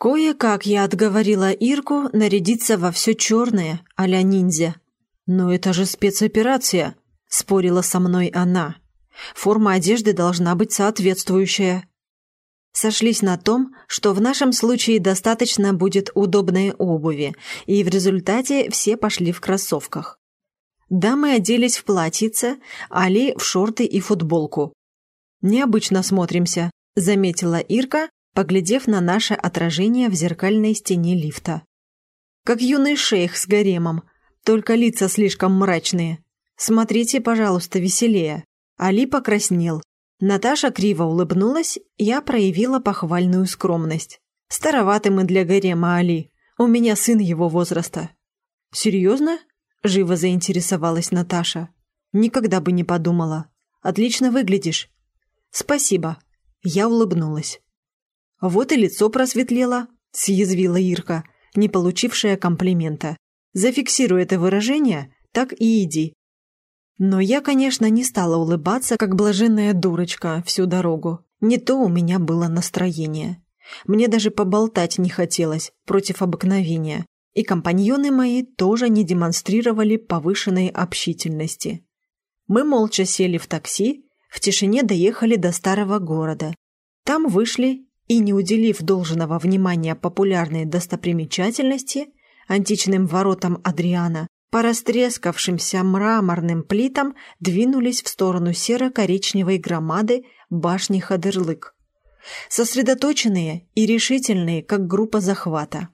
Кое-как я отговорила Ирку нарядиться во все черное, а-ля ниндзя. «Но это же спецоперация», — спорила со мной она. «Форма одежды должна быть соответствующая». Сошлись на том, что в нашем случае достаточно будет удобной обуви, и в результате все пошли в кроссовках. Дамы оделись в платьице, Али в шорты и футболку. «Необычно смотримся», — заметила Ирка, поглядев на наше отражение в зеркальной стене лифта. «Как юный шейх с гаремом, только лица слишком мрачные. Смотрите, пожалуйста, веселее». Али покраснел. Наташа криво улыбнулась, я проявила похвальную скромность. «Староваты мы для гарема, Али. У меня сын его возраста». «Серьезно?» – живо заинтересовалась Наташа. «Никогда бы не подумала. Отлично выглядишь». «Спасибо». Я улыбнулась. «Вот и лицо просветлело», – съязвила Ирка, не получившая комплимента. «Зафиксируй это выражение, так и иди». Но я, конечно, не стала улыбаться, как блаженная дурочка всю дорогу. Не то у меня было настроение. Мне даже поболтать не хотелось против обыкновения, и компаньоны мои тоже не демонстрировали повышенной общительности. Мы молча сели в такси, в тишине доехали до старого города. Там вышли и, не уделив должного внимания популярной достопримечательности, античным воротам Адриана, по растрескавшимся мраморным плитам двинулись в сторону серо-коричневой громады башни Хадырлык. Сосредоточенные и решительные, как группа захвата.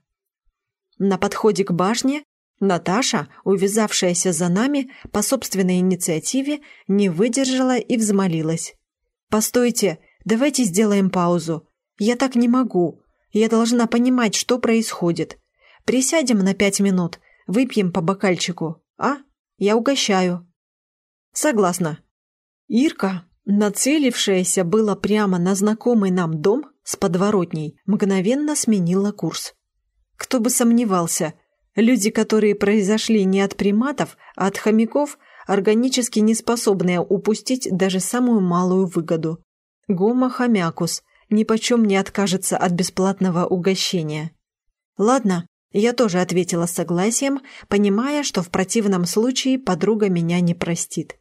На подходе к башне Наташа, увязавшаяся за нами по собственной инициативе, не выдержала и взмолилась. «Постойте, давайте сделаем паузу. Я так не могу. Я должна понимать, что происходит. Присядем на пять минут, выпьем по бокальчику, а? Я угощаю». «Согласна». Ирка, нацелившаяся было прямо на знакомый нам дом с подворотней, мгновенно сменила курс. Кто бы сомневался, люди, которые произошли не от приматов, а от хомяков, органически не способные упустить даже самую малую выгоду. Гомо хомякус нипочем не откажется от бесплатного угощения. Ладно, я тоже ответила согласием, понимая, что в противном случае подруга меня не простит.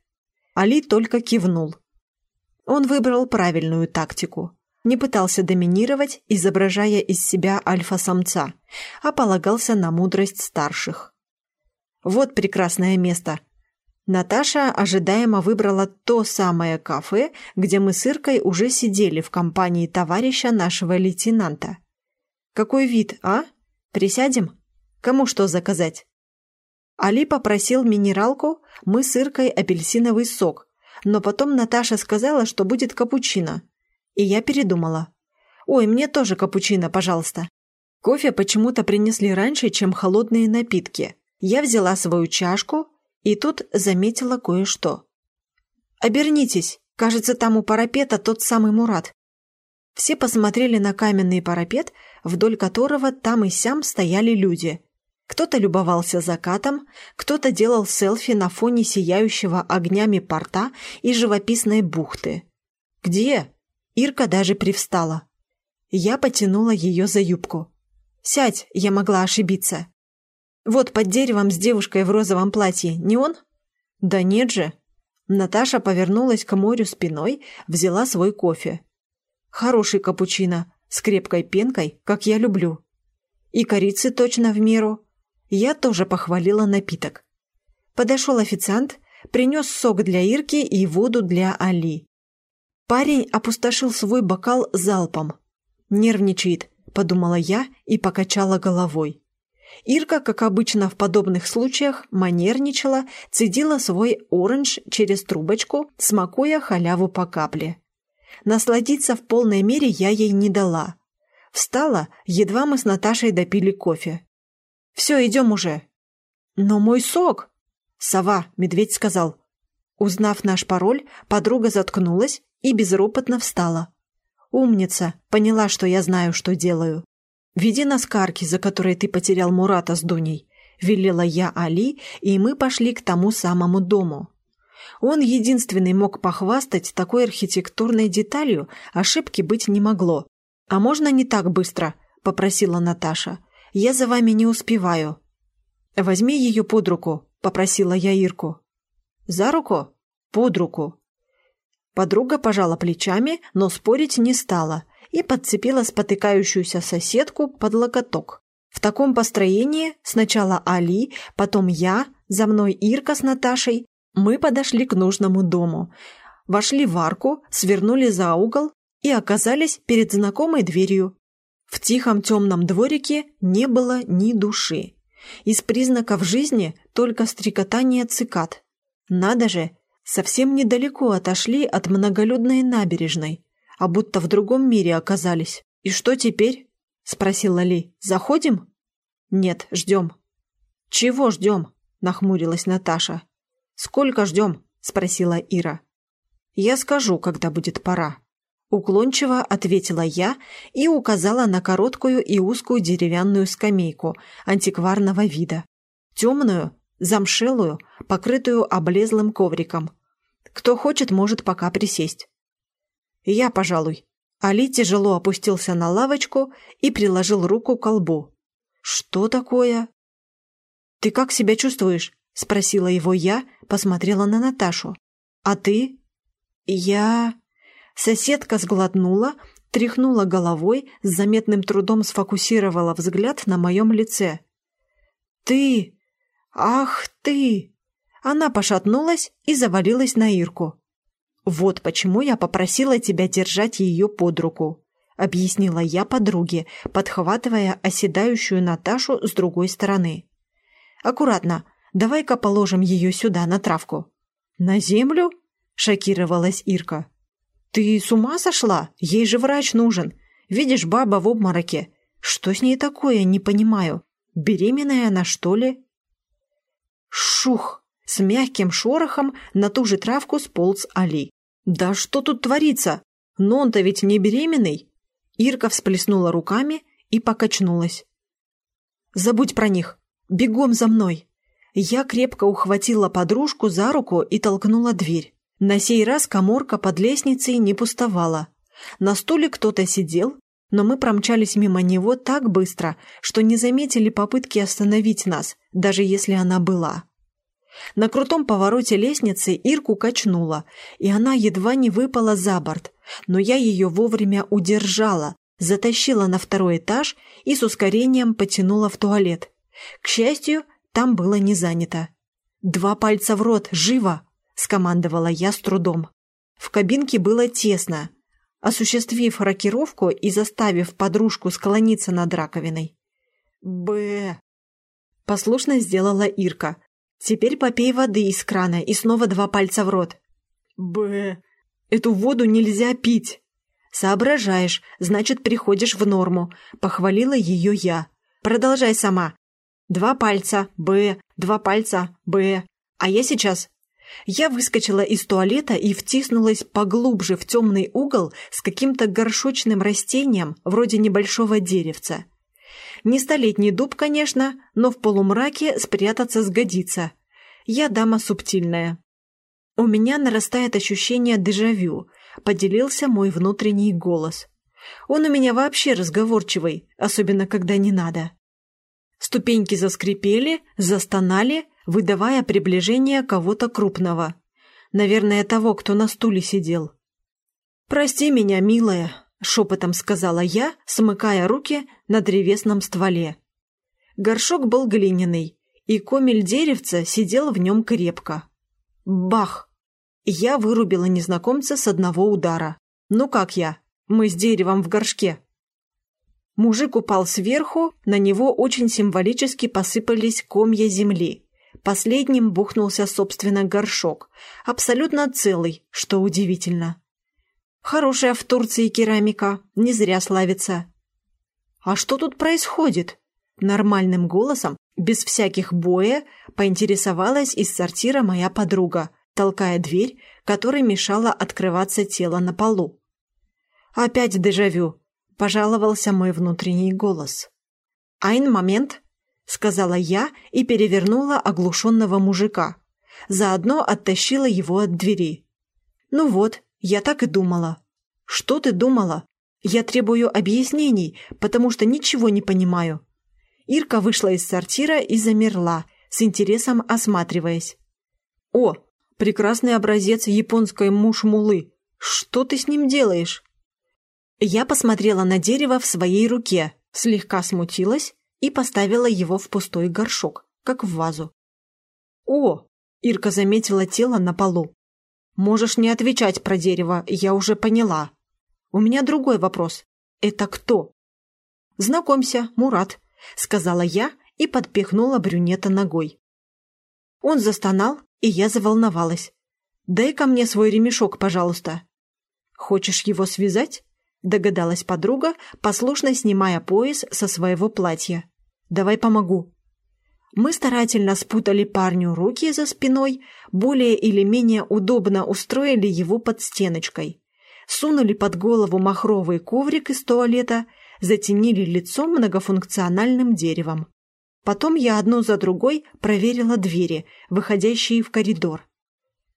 Али только кивнул. Он выбрал правильную тактику не пытался доминировать, изображая из себя альфа-самца, а полагался на мудрость старших. Вот прекрасное место. Наташа ожидаемо выбрала то самое кафе, где мы с Иркой уже сидели в компании товарища нашего лейтенанта. Какой вид, а? Присядем? Кому что заказать? Али попросил минералку, мы с Иркой апельсиновый сок, но потом Наташа сказала, что будет капучино – и я передумала. «Ой, мне тоже капучино, пожалуйста». Кофе почему-то принесли раньше, чем холодные напитки. Я взяла свою чашку и тут заметила кое-что. «Обернитесь, кажется, там у парапета тот самый Мурат». Все посмотрели на каменный парапет, вдоль которого там и сям стояли люди. Кто-то любовался закатом, кто-то делал селфи на фоне сияющего огнями порта и живописной бухты. «Где?» Ирка даже привстала. Я потянула ее за юбку. «Сядь, я могла ошибиться». «Вот под деревом с девушкой в розовом платье, не он?» «Да нет же». Наташа повернулась к морю спиной, взяла свой кофе. «Хороший капучино, с крепкой пенкой, как я люблю. И корицы точно в меру». Я тоже похвалила напиток. Подошел официант, принес сок для Ирки и воду для Али. Парень опустошил свой бокал залпом. «Нервничает», — подумала я и покачала головой. Ирка, как обычно в подобных случаях, манерничала, цедила свой оранж через трубочку, смакуя халяву по капле. Насладиться в полной мере я ей не дала. Встала, едва мы с Наташей допили кофе. «Все, идем уже». «Но мой сок!» «Сова», — медведь сказал. Узнав наш пароль, подруга заткнулась и безропотно встала. «Умница! Поняла, что я знаю, что делаю. Веди нас к арке, за которой ты потерял Мурата с Дуней», — велела я Али, и мы пошли к тому самому дому. Он единственный мог похвастать такой архитектурной деталью, ошибки быть не могло. «А можно не так быстро?» — попросила Наташа. «Я за вами не успеваю». «Возьми ее под руку», — попросила я Ирку. «За руку?» «Под руку». Подруга пожала плечами, но спорить не стала и подцепила спотыкающуюся соседку под локоток. В таком построении сначала Али, потом я, за мной Ирка с Наташей. Мы подошли к нужному дому, вошли в арку, свернули за угол и оказались перед знакомой дверью. В тихом темном дворике не было ни души. Из признаков жизни только стрекотание цикад. Надо же, совсем недалеко отошли от многолюдной набережной, а будто в другом мире оказались. «И что теперь?» – спросила Ли. «Заходим?» «Нет, ждем». «Чего ждем?» – нахмурилась Наташа. «Сколько ждем?» – спросила Ира. «Я скажу, когда будет пора». Уклончиво ответила я и указала на короткую и узкую деревянную скамейку антикварного вида. Темную, замшелую, покрытую облезлым ковриком. Кто хочет, может пока присесть. Я, пожалуй. Али тяжело опустился на лавочку и приложил руку к колбу. «Что такое?» «Ты как себя чувствуешь?» – спросила его я, посмотрела на Наташу. «А ты?» «Я...» Соседка сглотнула, тряхнула головой, с заметным трудом сфокусировала взгляд на моем лице. «Ты! Ах ты!» Она пошатнулась и завалилась на Ирку. «Вот почему я попросила тебя держать ее под руку», — объяснила я подруге, подхватывая оседающую Наташу с другой стороны. «Аккуратно, давай-ка положим ее сюда, на травку». «На землю?» — шокировалась Ирка. «Ты с ума сошла? Ей же врач нужен. Видишь, баба в обмороке. Что с ней такое, не понимаю. Беременная она, что ли?» Шух! С мягким шорохом на ту же травку сполз Али. «Да что тут творится? Но он-то ведь не беременный!» Ирка всплеснула руками и покачнулась. «Забудь про них! Бегом за мной!» Я крепко ухватила подружку за руку и толкнула дверь. На сей раз коморка под лестницей не пустовала. На стуле кто-то сидел, но мы промчались мимо него так быстро, что не заметили попытки остановить нас, даже если она была. На крутом повороте лестницы Ирку качнула, и она едва не выпала за борт, но я ее вовремя удержала, затащила на второй этаж и с ускорением потянула в туалет. К счастью, там было не занято. «Два пальца в рот, живо!» — скомандовала я с трудом. В кабинке было тесно, осуществив рокировку и заставив подружку склониться над раковиной. «Б...» — послушно сделала Ирка. «Теперь попей воды из крана и снова два пальца в рот». «Б...» «Эту воду нельзя пить!» «Соображаешь, значит, приходишь в норму», — похвалила ее я. «Продолжай сама. Два пальца, Б, два пальца, Б. А я сейчас я выскочила из туалета и втиснулась поглубже в темный угол с каким-то горшочным растением, вроде небольшого деревца. Не столетний дуб, конечно, но в полумраке спрятаться сгодится. Я дама субтильная. У меня нарастает ощущение дежавю, поделился мой внутренний голос. Он у меня вообще разговорчивый, особенно когда не надо. Ступеньки заскрипели, застонали, выдавая приближение кого-то крупного. Наверное, того, кто на стуле сидел. «Прости меня, милая», — шепотом сказала я, смыкая руки на древесном стволе. Горшок был глиняный, и комель деревца сидел в нем крепко. Бах! Я вырубила незнакомца с одного удара. Ну как я? Мы с деревом в горшке. Мужик упал сверху, на него очень символически посыпались комья земли. Последним бухнулся, собственно, горшок. Абсолютно целый, что удивительно. Хорошая в Турции керамика, не зря славится. «А что тут происходит?» Нормальным голосом, без всяких боя, поинтересовалась из сортира моя подруга, толкая дверь, которой мешала открываться тело на полу. «Опять дежавю», — пожаловался мой внутренний голос. «Айн момент», — сказала я и перевернула оглушенного мужика. Заодно оттащила его от двери. «Ну вот, я так и думала». «Что ты думала?» Я требую объяснений, потому что ничего не понимаю». Ирка вышла из сортира и замерла, с интересом осматриваясь. «О, прекрасный образец японской мушмулы. Что ты с ним делаешь?» Я посмотрела на дерево в своей руке, слегка смутилась и поставила его в пустой горшок, как в вазу. «О!» — Ирка заметила тело на полу. «Можешь не отвечать про дерево, я уже поняла. У меня другой вопрос. Это кто?» «Знакомься, Мурат», — сказала я и подпихнула брюнета ногой. Он застонал, и я заволновалась. «Дай-ка мне свой ремешок, пожалуйста». «Хочешь его связать?» — догадалась подруга, послушно снимая пояс со своего платья. «Давай помогу». Мы старательно спутали парню руки за спиной, более или менее удобно устроили его под стеночкой. Сунули под голову махровый коврик из туалета, затенили лицо многофункциональным деревом. Потом я одну за другой проверила двери, выходящие в коридор.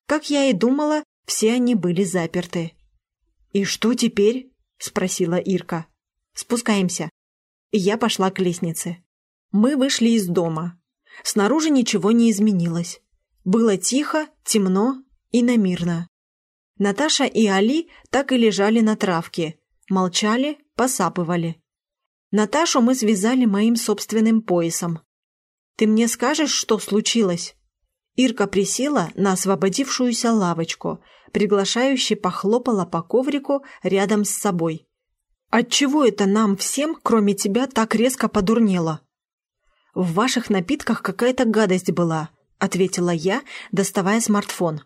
Как я и думала, все они были заперты. «И что теперь?» — спросила Ирка. «Спускаемся». я пошла к лестнице. Мы вышли из дома. Снаружи ничего не изменилось. Было тихо, темно и намирно. Наташа и Али так и лежали на травке, молчали, посапывали. Наташу мы связали моим собственным поясом. «Ты мне скажешь, что случилось?» Ирка присела на освободившуюся лавочку, приглашающе похлопала по коврику рядом с собой. «Отчего это нам всем, кроме тебя, так резко подурнело?» «В ваших напитках какая-то гадость была», — ответила я, доставая смартфон.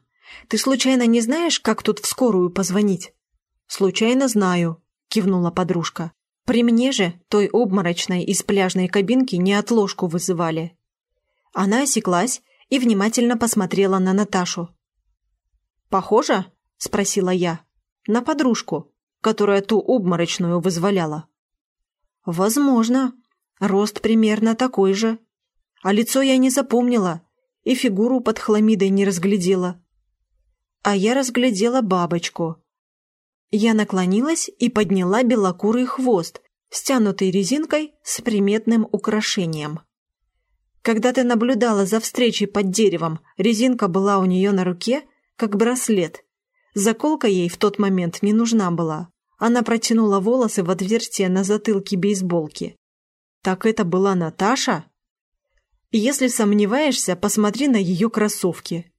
«Ты случайно не знаешь, как тут в скорую позвонить?» «Случайно знаю», — кивнула подружка. При мне же, той обморочной из пляжной кабинки, неотложку вызывали. Она осеклась и внимательно посмотрела на Наташу. «Похоже?» – спросила я. «На подружку, которая ту обморочную вызволяла». «Возможно. Рост примерно такой же. А лицо я не запомнила и фигуру под хламидой не разглядела. А я разглядела бабочку, я наклонилась и подняла белокурый хвост, стянутый резинкой с приметным украшением. Когда ты наблюдала за встречей под деревом, резинка была у нее на руке, как браслет. Заколка ей в тот момент не нужна была. Она протянула волосы в отверстие на затылке бейсболки. Так это была Наташа? Если сомневаешься, посмотри на ее кроссовки.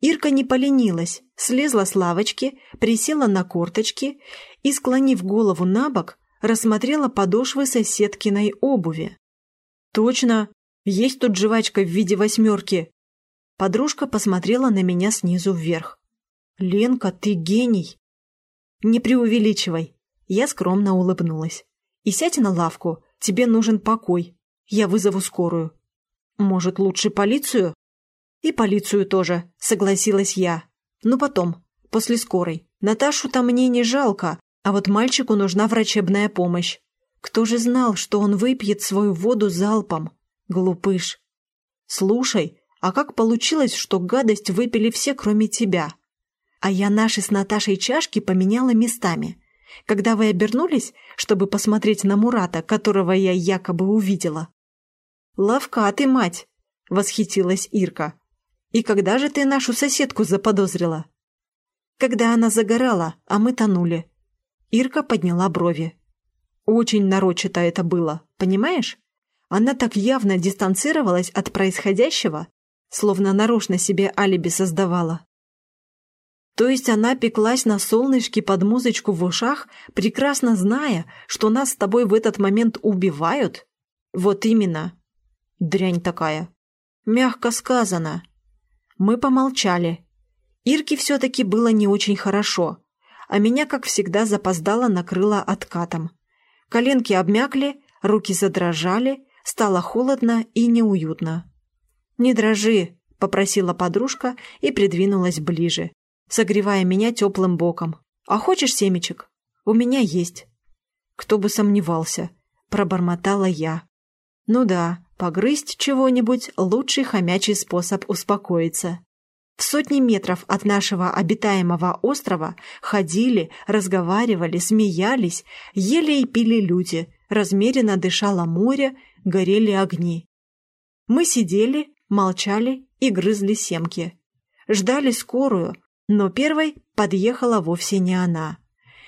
Ирка не поленилась, слезла с лавочки, присела на корточки и, склонив голову на бок, рассмотрела подошвы соседкиной обуви. «Точно, есть тут жвачка в виде восьмерки!» Подружка посмотрела на меня снизу вверх. «Ленка, ты гений!» «Не преувеличивай!» Я скромно улыбнулась. «И сядь на лавку, тебе нужен покой. Я вызову скорую». «Может, лучше полицию?» «И полицию тоже», — согласилась я. «Ну потом, после скорой. Наташу-то мне не жалко, а вот мальчику нужна врачебная помощь. Кто же знал, что он выпьет свою воду залпом? Глупыш. Слушай, а как получилось, что гадость выпили все, кроме тебя? А я наши с Наташей чашки поменяла местами. Когда вы обернулись, чтобы посмотреть на Мурата, которого я якобы увидела. «Ловка ты, мать!» — восхитилась Ирка. «И когда же ты нашу соседку заподозрила?» «Когда она загорала, а мы тонули». Ирка подняла брови. «Очень нарочито это было, понимаешь? Она так явно дистанцировалась от происходящего, словно нарочно себе алиби создавала. То есть она пеклась на солнышке под музычку в ушах, прекрасно зная, что нас с тобой в этот момент убивают? Вот именно. Дрянь такая. Мягко сказано. Мы помолчали. Ирке все-таки было не очень хорошо, а меня, как всегда, запоздало накрыло откатом. Коленки обмякли, руки задрожали, стало холодно и неуютно. «Не дрожи», — попросила подружка и придвинулась ближе, согревая меня теплым боком. «А хочешь семечек? У меня есть». «Кто бы сомневался», — пробормотала я. «Ну да, Погрызть чего-нибудь – лучший хомячий способ успокоиться. В сотни метров от нашего обитаемого острова ходили, разговаривали, смеялись, ели и пили люди, размеренно дышало море, горели огни. Мы сидели, молчали и грызли семки. Ждали скорую, но первой подъехала вовсе не она.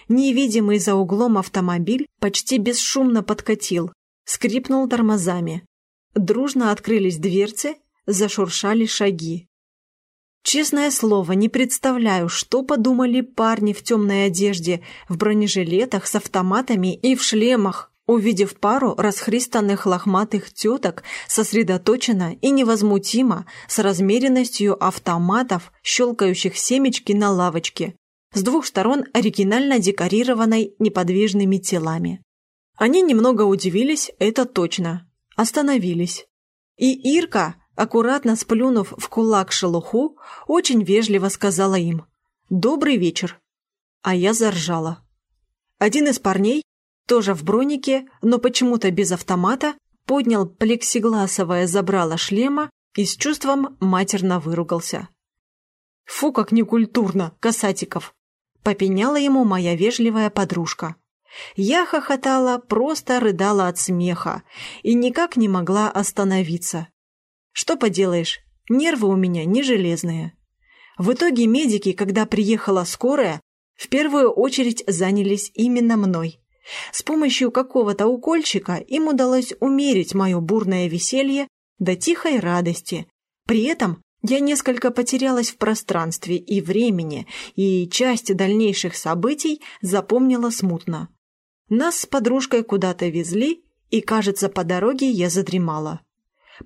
Невидимый за углом автомобиль почти бесшумно подкатил, скрипнул тормозами. Дружно открылись дверцы, зашуршали шаги. Честное слово, не представляю, что подумали парни в темной одежде, в бронежилетах с автоматами и в шлемах, увидев пару расхристанных лохматых теток, сосредоточенно и невозмутимо, с размеренностью автоматов, щелкающих семечки на лавочке, с двух сторон оригинально декорированной неподвижными телами. Они немного удивились, это точно. Остановились. И Ирка, аккуратно сплюнув в кулак шелуху, очень вежливо сказала им «Добрый вечер». А я заржала. Один из парней, тоже в бронике, но почему-то без автомата, поднял плексигласовое забрало шлема и с чувством матерно выругался. «Фу, как некультурно, Касатиков!» — попеняла ему моя вежливая подружка. Я хохотала, просто рыдала от смеха и никак не могла остановиться. Что поделаешь, нервы у меня не железные. В итоге медики, когда приехала скорая, в первую очередь занялись именно мной. С помощью какого-то укольчика им удалось умерить мое бурное веселье до тихой радости. При этом я несколько потерялась в пространстве и времени, и часть дальнейших событий запомнила смутно. Нас с подружкой куда-то везли, и, кажется, по дороге я задремала.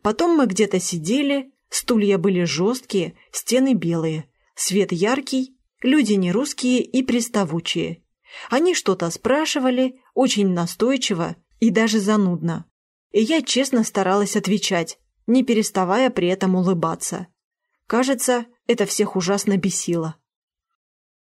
Потом мы где-то сидели, стулья были жесткие, стены белые, свет яркий, люди не русские и приставучие. Они что-то спрашивали, очень настойчиво и даже занудно. И я честно старалась отвечать, не переставая при этом улыбаться. Кажется, это всех ужасно бесило.